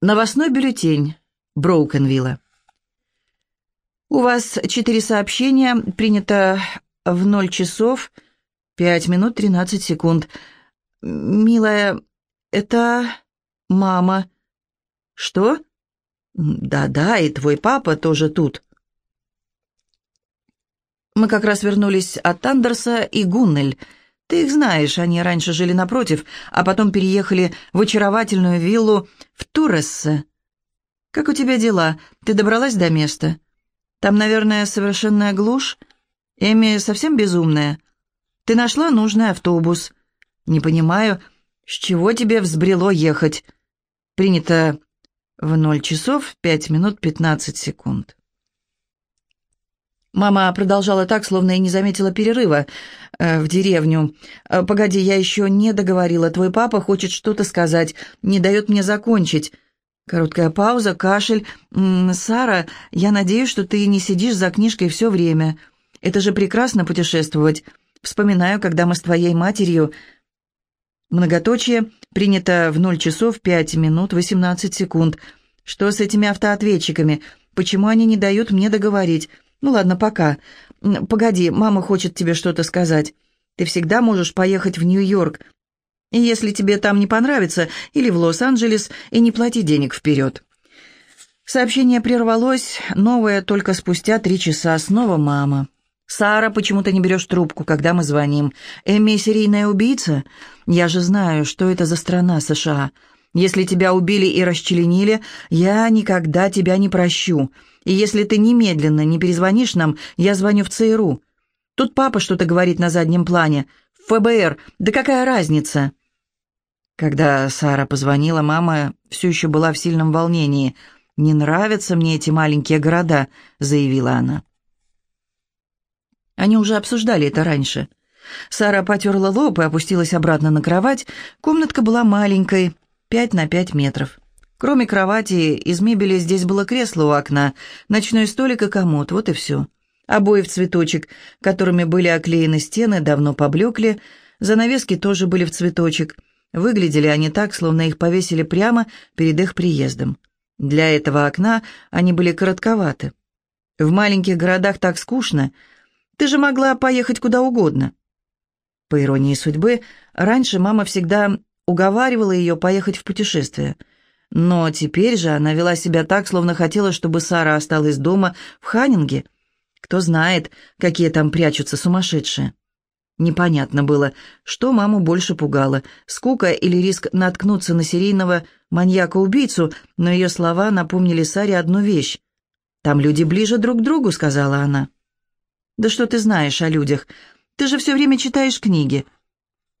Новостной бюллетень Броукенвилла. У вас четыре сообщения, принято в 0 часов 5 минут 13 секунд. Милая, это мама. Что? Да-да, и твой папа тоже тут. Мы как раз вернулись от Андерса и Гуннель. Ты их знаешь, они раньше жили напротив, а потом переехали в очаровательную виллу в Турессе. Как у тебя дела? Ты добралась до места? Там, наверное, совершенная глушь? Эми совсем безумная? Ты нашла нужный автобус? Не понимаю, с чего тебе взбрело ехать? Принято в ноль часов пять минут пятнадцать секунд. Мама продолжала так, словно и не заметила перерыва э, в деревню. «Э, «Погоди, я еще не договорила. Твой папа хочет что-то сказать, не дает мне закончить». Короткая пауза, кашель. «М -м, «Сара, я надеюсь, что ты не сидишь за книжкой все время. Это же прекрасно путешествовать. Вспоминаю, когда мы с твоей матерью...» Многоточие принято в 0 часов 5 минут 18 секунд. «Что с этими автоответчиками? Почему они не дают мне договорить?» «Ну ладно, пока. Погоди, мама хочет тебе что-то сказать. Ты всегда можешь поехать в Нью-Йорк, если тебе там не понравится, или в Лос-Анджелес, и не плати денег вперед». Сообщение прервалось, новое только спустя три часа, снова мама. «Сара, почему ты не берешь трубку, когда мы звоним? Эми серийная убийца? Я же знаю, что это за страна США. Если тебя убили и расчленили, я никогда тебя не прощу. И если ты немедленно не перезвонишь нам, я звоню в ЦРУ. Тут папа что-то говорит на заднем плане. ФБР. Да какая разница?» Когда Сара позвонила, мама все еще была в сильном волнении. «Не нравятся мне эти маленькие города», — заявила она. Они уже обсуждали это раньше. Сара потерла лоб и опустилась обратно на кровать. Комнатка была маленькой, пять на пять метров. Кроме кровати, из мебели здесь было кресло у окна, ночной столик и комод, вот и все. Обои в цветочек, которыми были оклеены стены, давно поблекли, занавески тоже были в цветочек. Выглядели они так, словно их повесили прямо перед их приездом. Для этого окна они были коротковаты. В маленьких городах так скучно. Ты же могла поехать куда угодно. По иронии судьбы, раньше мама всегда уговаривала ее поехать в путешествие – но теперь же она вела себя так, словно хотела, чтобы Сара осталась дома в Ханнинге. Кто знает, какие там прячутся сумасшедшие. Непонятно было, что маму больше пугало, скука или риск наткнуться на серийного маньяка-убийцу, но ее слова напомнили Саре одну вещь. «Там люди ближе друг к другу», — сказала она. «Да что ты знаешь о людях? Ты же все время читаешь книги».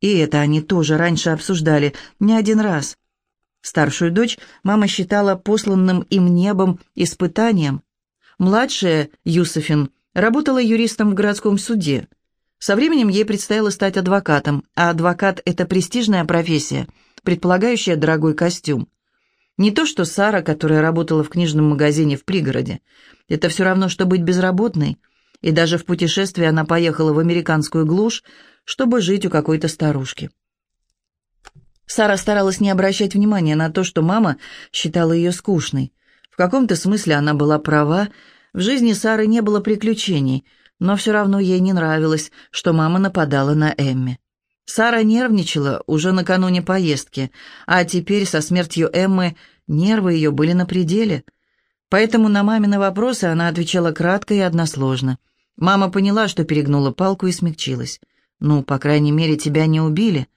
И это они тоже раньше обсуждали, не один раз. Старшую дочь мама считала посланным им небом испытанием. Младшая, Юсофин, работала юристом в городском суде. Со временем ей предстояло стать адвокатом, а адвокат – это престижная профессия, предполагающая дорогой костюм. Не то что Сара, которая работала в книжном магазине в пригороде. Это все равно, что быть безработной. И даже в путешествии она поехала в американскую глушь, чтобы жить у какой-то старушки. Сара старалась не обращать внимания на то, что мама считала ее скучной. В каком-то смысле она была права. В жизни Сары не было приключений, но все равно ей не нравилось, что мама нападала на Эмми. Сара нервничала уже накануне поездки, а теперь со смертью Эммы нервы ее были на пределе. Поэтому на мамины вопросы она отвечала кратко и односложно. Мама поняла, что перегнула палку и смягчилась. «Ну, по крайней мере, тебя не убили».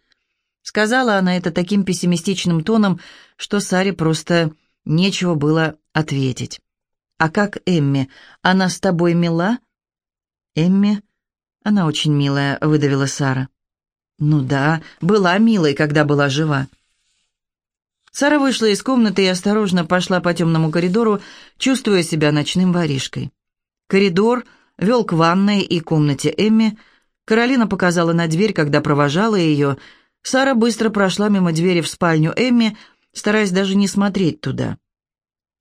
Сказала она это таким пессимистичным тоном, что Саре просто нечего было ответить. «А как Эмми? Она с тобой мила?» «Эмми? Она очень милая», — выдавила Сара. «Ну да, была милой, когда была жива». Сара вышла из комнаты и осторожно пошла по темному коридору, чувствуя себя ночным воришкой. Коридор вел к ванной и комнате Эмми. Каролина показала на дверь, когда провожала ее, — Сара быстро прошла мимо двери в спальню Эмми, стараясь даже не смотреть туда.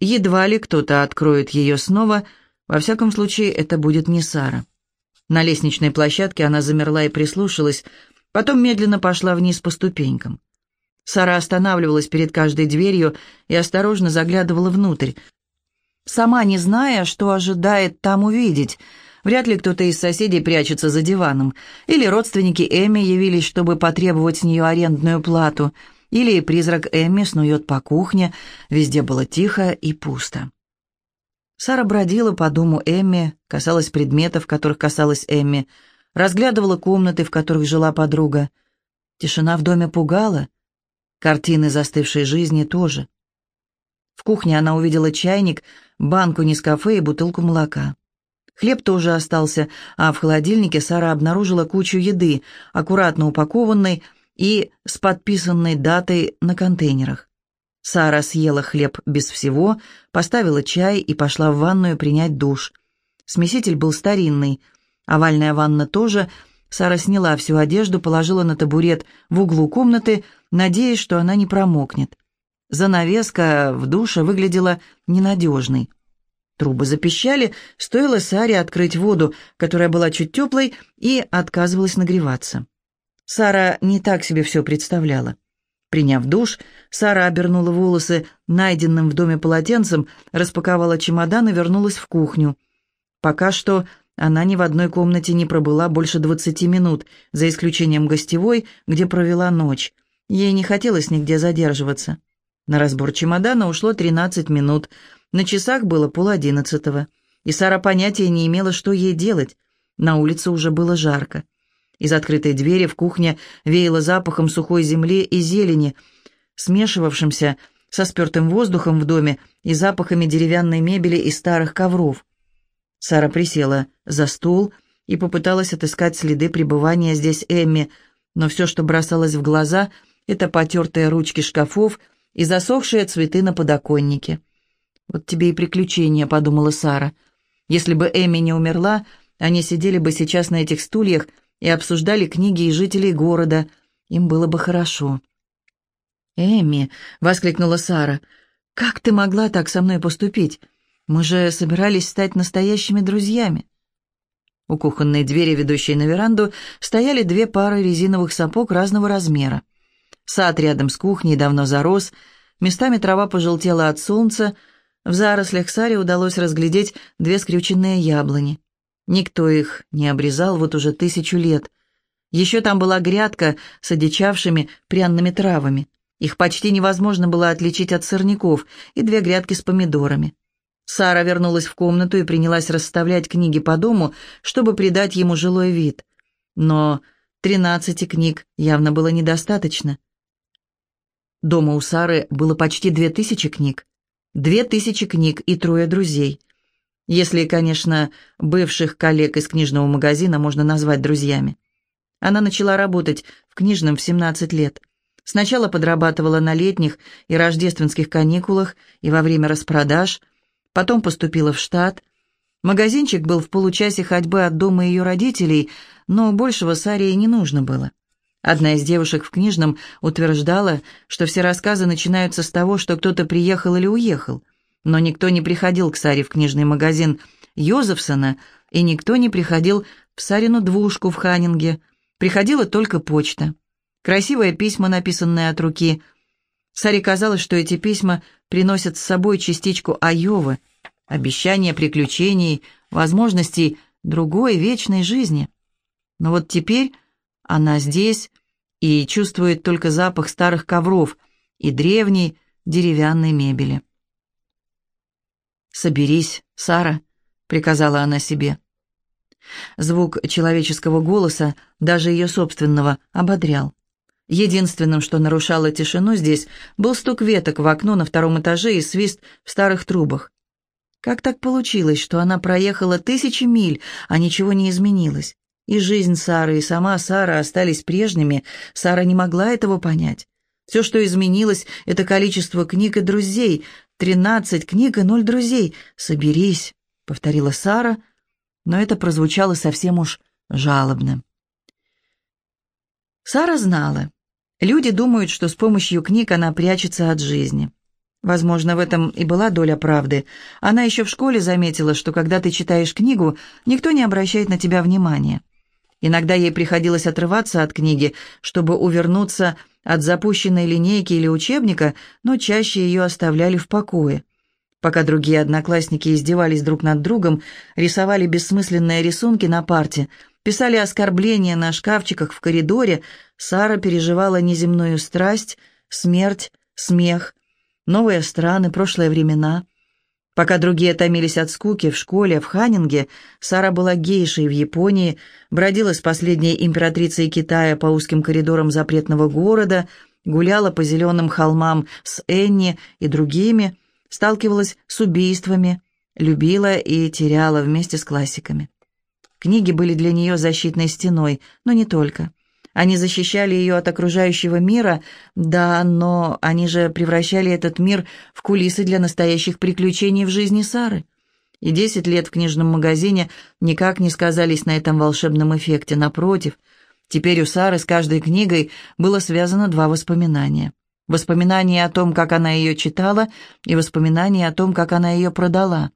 Едва ли кто-то откроет ее снова, во всяком случае, это будет не Сара. На лестничной площадке она замерла и прислушалась, потом медленно пошла вниз по ступенькам. Сара останавливалась перед каждой дверью и осторожно заглядывала внутрь, сама не зная, что ожидает там увидеть. Вряд ли кто-то из соседей прячется за диваном, или родственники Эми явились, чтобы потребовать с нее арендную плату, или призрак Эми снует по кухне, везде было тихо и пусто. Сара бродила по дому Эмми, касалась предметов, которых касалась Эмми, разглядывала комнаты, в которых жила подруга. Тишина в доме пугала, картины застывшей жизни тоже. В кухне она увидела чайник, банку Нескафе и бутылку молока. Хлеб тоже остался, а в холодильнике Сара обнаружила кучу еды, аккуратно упакованной и с подписанной датой на контейнерах. Сара съела хлеб без всего, поставила чай и пошла в ванную принять душ. Смеситель был старинный, овальная ванна тоже. Сара сняла всю одежду, положила на табурет в углу комнаты, надеясь, что она не промокнет. Занавеска в душе выглядела ненадежной. Трубы запищали, стоило Саре открыть воду, которая была чуть теплой, и отказывалась нагреваться. Сара не так себе все представляла. Приняв душ, Сара обернула волосы найденным в доме полотенцем, распаковала чемодан и вернулась в кухню. Пока что она ни в одной комнате не пробыла больше двадцати минут, за исключением гостевой, где провела ночь. Ей не хотелось нигде задерживаться. На разбор чемодана ушло тринадцать минут – на часах было пол одиннадцатого, и Сара понятия не имела, что ей делать. На улице уже было жарко. Из открытой двери в кухне веяло запахом сухой земли и зелени, смешивавшимся со спертым воздухом в доме и запахами деревянной мебели и старых ковров. Сара присела за стол и попыталась отыскать следы пребывания здесь Эмми, но все, что бросалось в глаза, это потертые ручки шкафов и засохшие цветы на подоконнике. «Вот тебе и приключения», — подумала Сара. «Если бы Эми не умерла, они сидели бы сейчас на этих стульях и обсуждали книги и жителей города. Им было бы хорошо». «Эми», — воскликнула Сара, — «как ты могла так со мной поступить? Мы же собирались стать настоящими друзьями». У кухонной двери, ведущей на веранду, стояли две пары резиновых сапог разного размера. Сад рядом с кухней давно зарос, местами трава пожелтела от солнца, в зарослях Саре удалось разглядеть две скрюченные яблони. Никто их не обрезал вот уже тысячу лет. Еще там была грядка с одичавшими пряными травами. Их почти невозможно было отличить от сорняков, и две грядки с помидорами. Сара вернулась в комнату и принялась расставлять книги по дому, чтобы придать ему жилой вид. Но тринадцати книг явно было недостаточно. Дома у Сары было почти две тысячи книг две тысячи книг и трое друзей. Если, конечно, бывших коллег из книжного магазина можно назвать друзьями. Она начала работать в книжном в 17 лет. Сначала подрабатывала на летних и рождественских каникулах и во время распродаж, потом поступила в штат. Магазинчик был в получасе ходьбы от дома ее родителей, но большего Саре и не нужно было. Одна из девушек в книжном утверждала, что все рассказы начинаются с того, что кто-то приехал или уехал. Но никто не приходил к Саре в книжный магазин Йозефсона, и никто не приходил в Сарину двушку в Ханнинге. Приходила только почта. Красивые письма, написанные от руки. Саре казалось, что эти письма приносят с собой частичку Айовы, обещания приключений, возможностей другой вечной жизни. Но вот теперь она здесь и чувствует только запах старых ковров и древней деревянной мебели. «Соберись, Сара», — приказала она себе. Звук человеческого голоса, даже ее собственного, ободрял. Единственным, что нарушало тишину здесь, был стук веток в окно на втором этаже и свист в старых трубах. Как так получилось, что она проехала тысячи миль, а ничего не изменилось? И жизнь Сары, и сама Сара остались прежними. Сара не могла этого понять. Все, что изменилось, это количество книг и друзей. Тринадцать книг и ноль друзей. «Соберись», — повторила Сара, но это прозвучало совсем уж жалобно. Сара знала. Люди думают, что с помощью книг она прячется от жизни. Возможно, в этом и была доля правды. Она еще в школе заметила, что когда ты читаешь книгу, никто не обращает на тебя внимания. Иногда ей приходилось отрываться от книги, чтобы увернуться от запущенной линейки или учебника, но чаще ее оставляли в покое. Пока другие одноклассники издевались друг над другом, рисовали бессмысленные рисунки на парте, писали оскорбления на шкафчиках в коридоре, Сара переживала неземную страсть, смерть, смех, новые страны, прошлые времена. Пока другие томились от скуки в школе, в Ханнинге, Сара была гейшей в Японии, бродила с последней императрицей Китая по узким коридорам запретного города, гуляла по зеленым холмам с Энни и другими, сталкивалась с убийствами, любила и теряла вместе с классиками. Книги были для нее защитной стеной, но не только. Они защищали ее от окружающего мира, да, но они же превращали этот мир в кулисы для настоящих приключений в жизни Сары. И десять лет в книжном магазине никак не сказались на этом волшебном эффекте. Напротив, теперь у Сары с каждой книгой было связано два воспоминания. Воспоминание о том, как она ее читала, и воспоминание о том, как она ее продала.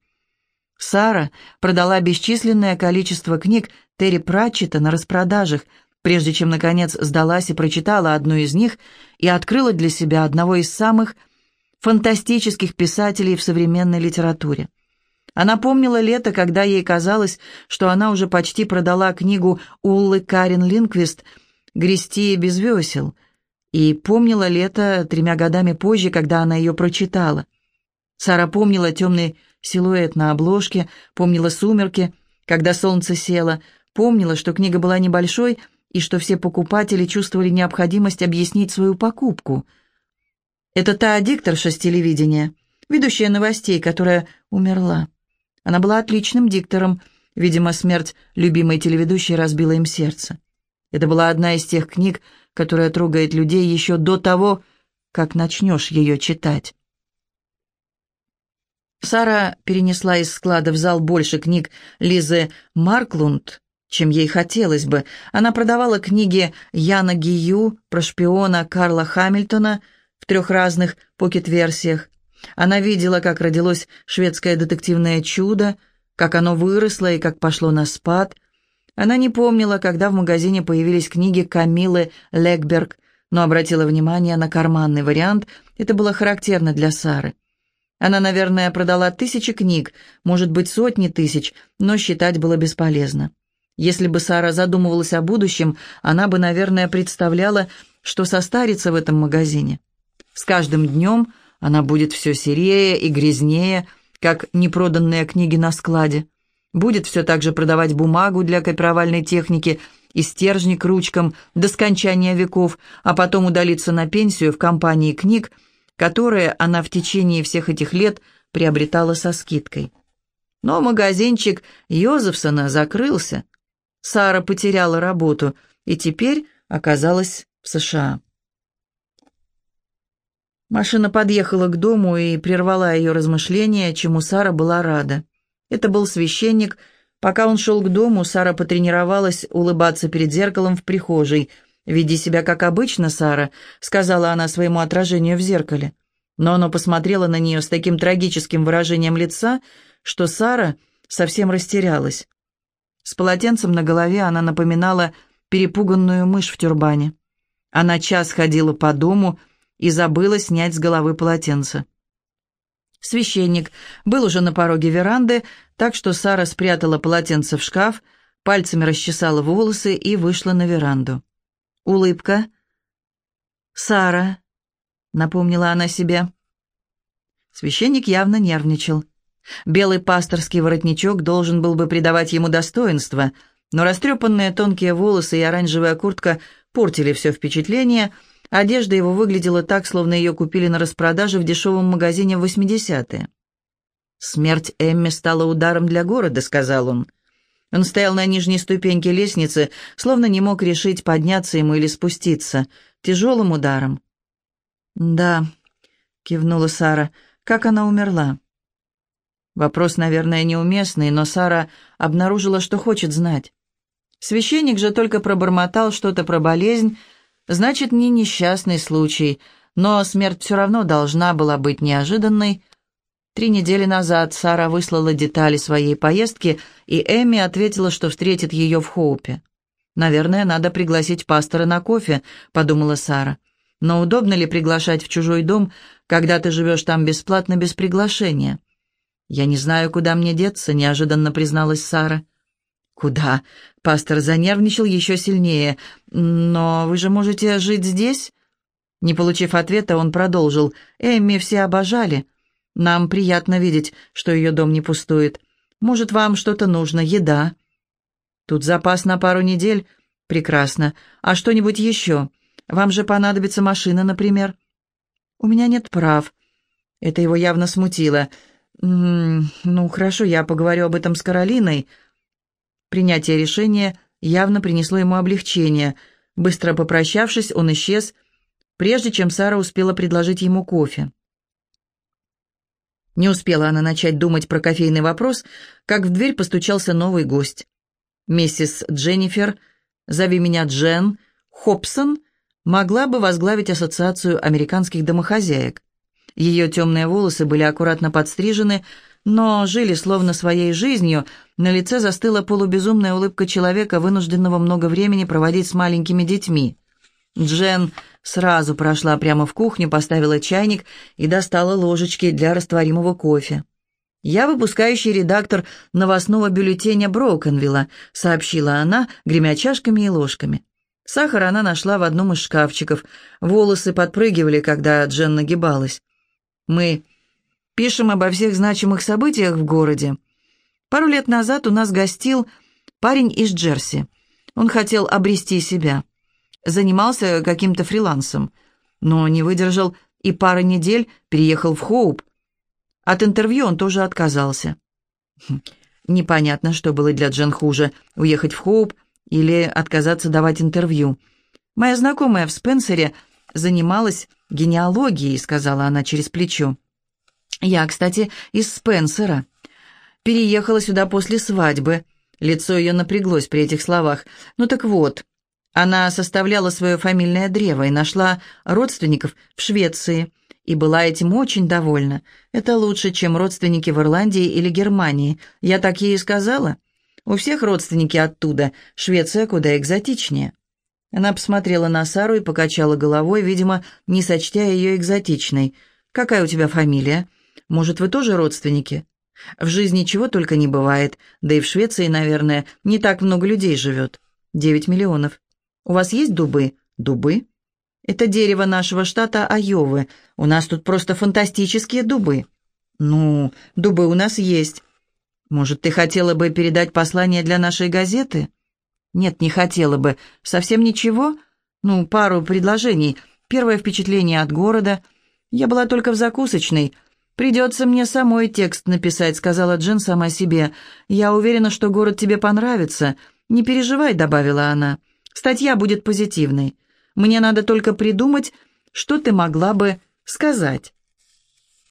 Сара продала бесчисленное количество книг Терри Пратчета на распродажах – прежде чем, наконец, сдалась и прочитала одну из них и открыла для себя одного из самых фантастических писателей в современной литературе. Она помнила лето, когда ей казалось, что она уже почти продала книгу Уллы Карен Линквист «Грести без весел», и помнила лето тремя годами позже, когда она ее прочитала. Сара помнила темный силуэт на обложке, помнила сумерки, когда солнце село, помнила, что книга была небольшой, и что все покупатели чувствовали необходимость объяснить свою покупку. Это та дикторша с телевидения, ведущая новостей, которая умерла. Она была отличным диктором, видимо, смерть любимой телеведущей разбила им сердце. Это была одна из тех книг, которая трогает людей еще до того, как начнешь ее читать. Сара перенесла из склада в зал больше книг Лизы Марклунд, чем ей хотелось бы. Она продавала книги Яна Гию про шпиона Карла Хамильтона в трех разных покет-версиях. Она видела, как родилось шведское детективное чудо, как оно выросло и как пошло на спад. Она не помнила, когда в магазине появились книги Камилы Легберг, но обратила внимание на карманный вариант. Это было характерно для Сары. Она, наверное, продала тысячи книг, может быть, сотни тысяч, но считать было бесполезно. Если бы Сара задумывалась о будущем, она бы, наверное, представляла, что состарится в этом магазине. С каждым днем она будет все серее и грязнее, как непроданные книги на складе. Будет все так же продавать бумагу для копировальной техники и стержни к ручкам до скончания веков, а потом удалиться на пенсию в компании книг, которые она в течение всех этих лет приобретала со скидкой. Но магазинчик Йозефсона закрылся, Сара потеряла работу и теперь оказалась в США. Машина подъехала к дому и прервала ее размышления, чему Сара была рада. Это был священник. Пока он шел к дому, Сара потренировалась улыбаться перед зеркалом в прихожей. «Веди себя как обычно, Сара», — сказала она своему отражению в зеркале. Но оно посмотрело на нее с таким трагическим выражением лица, что Сара совсем растерялась. С полотенцем на голове она напоминала перепуганную мышь в тюрбане. Она час ходила по дому и забыла снять с головы полотенце. Священник был уже на пороге веранды, так что Сара спрятала полотенце в шкаф, пальцами расчесала волосы и вышла на веранду. Улыбка. «Сара», — напомнила она себе. Священник явно нервничал. Белый пасторский воротничок должен был бы придавать ему достоинство, но растрепанные тонкие волосы и оранжевая куртка портили все впечатление, одежда его выглядела так, словно ее купили на распродаже в дешевом магазине в 80-е. «Смерть Эмми стала ударом для города», — сказал он. Он стоял на нижней ступеньке лестницы, словно не мог решить, подняться ему или спуститься. Тяжелым ударом. «Да», — кивнула Сара, — «как она умерла?» Вопрос, наверное, неуместный, но Сара обнаружила, что хочет знать. Священник же только пробормотал что-то про болезнь, значит, не несчастный случай, но смерть все равно должна была быть неожиданной. Три недели назад Сара выслала детали своей поездки, и Эми ответила, что встретит ее в Хоупе. «Наверное, надо пригласить пастора на кофе», — подумала Сара. Но удобно ли приглашать в чужой дом, когда ты живешь там бесплатно, без приглашения?» «Я не знаю, куда мне деться», — неожиданно призналась Сара. «Куда?» — пастор занервничал еще сильнее. «Но вы же можете жить здесь?» Не получив ответа, он продолжил. «Эмми все обожали. Нам приятно видеть, что ее дом не пустует. Может, вам что-то нужно, еда?» «Тут запас на пару недель. Прекрасно. А что-нибудь еще? Вам же понадобится машина, например?» «У меня нет прав». Это его явно смутило. «М -м, «Ну, хорошо, я поговорю об этом с Каролиной». Принятие решения явно принесло ему облегчение. Быстро попрощавшись, он исчез, прежде чем Сара успела предложить ему кофе. Не успела она начать думать про кофейный вопрос, как в дверь постучался новый гость. Миссис Дженнифер, зови меня Джен, Хобсон, могла бы возглавить ассоциацию американских домохозяек. Ее темные волосы были аккуратно подстрижены, но жили словно своей жизнью, на лице застыла полубезумная улыбка человека, вынужденного много времени проводить с маленькими детьми. Джен сразу прошла прямо в кухню, поставила чайник и достала ложечки для растворимого кофе. «Я выпускающий редактор новостного бюллетеня Броконвилла», сообщила она, гремя чашками и ложками. Сахар она нашла в одном из шкафчиков. Волосы подпрыгивали, когда Джен нагибалась. «Мы пишем обо всех значимых событиях в городе. Пару лет назад у нас гостил парень из Джерси. Он хотел обрести себя занимался каким-то фрилансом, но не выдержал и пары недель переехал в Хоуп. От интервью он тоже отказался. Хм, непонятно, что было для Джен хуже, уехать в Хоуп или отказаться давать интервью. «Моя знакомая в Спенсере занималась генеалогией», — сказала она через плечо. «Я, кстати, из Спенсера. Переехала сюда после свадьбы». Лицо ее напряглось при этих словах. «Ну так вот, она составляла свое фамильное древо и нашла родственников в Швеции, и была этим очень довольна. Это лучше, чем родственники в Ирландии или Германии. Я так ей и сказала. У всех родственники оттуда, Швеция куда экзотичнее. Она посмотрела на Сару и покачала головой, видимо, не сочтя ее экзотичной. «Какая у тебя фамилия? Может, вы тоже родственники?» «В жизни чего только не бывает, да и в Швеции, наверное, не так много людей живет. Девять миллионов. У вас есть дубы? Дубы? Это дерево нашего штата Айовы. У нас тут просто фантастические дубы. Ну, дубы у нас есть. Может, ты хотела бы передать послание для нашей газеты? Нет, не хотела бы. Совсем ничего? Ну, пару предложений. Первое впечатление от города. Я была только в закусочной. «Придется мне самой текст написать», — сказала Джин сама себе. «Я уверена, что город тебе понравится. Не переживай», — добавила она. Статья будет позитивной. Мне надо только придумать, что ты могла бы сказать.